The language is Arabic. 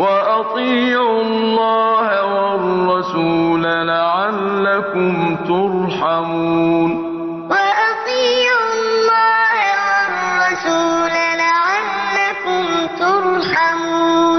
وأطيعوا الله والرسول لعلكم ترحمون. وأطيعوا الله والرسول لعلكم ترحمون.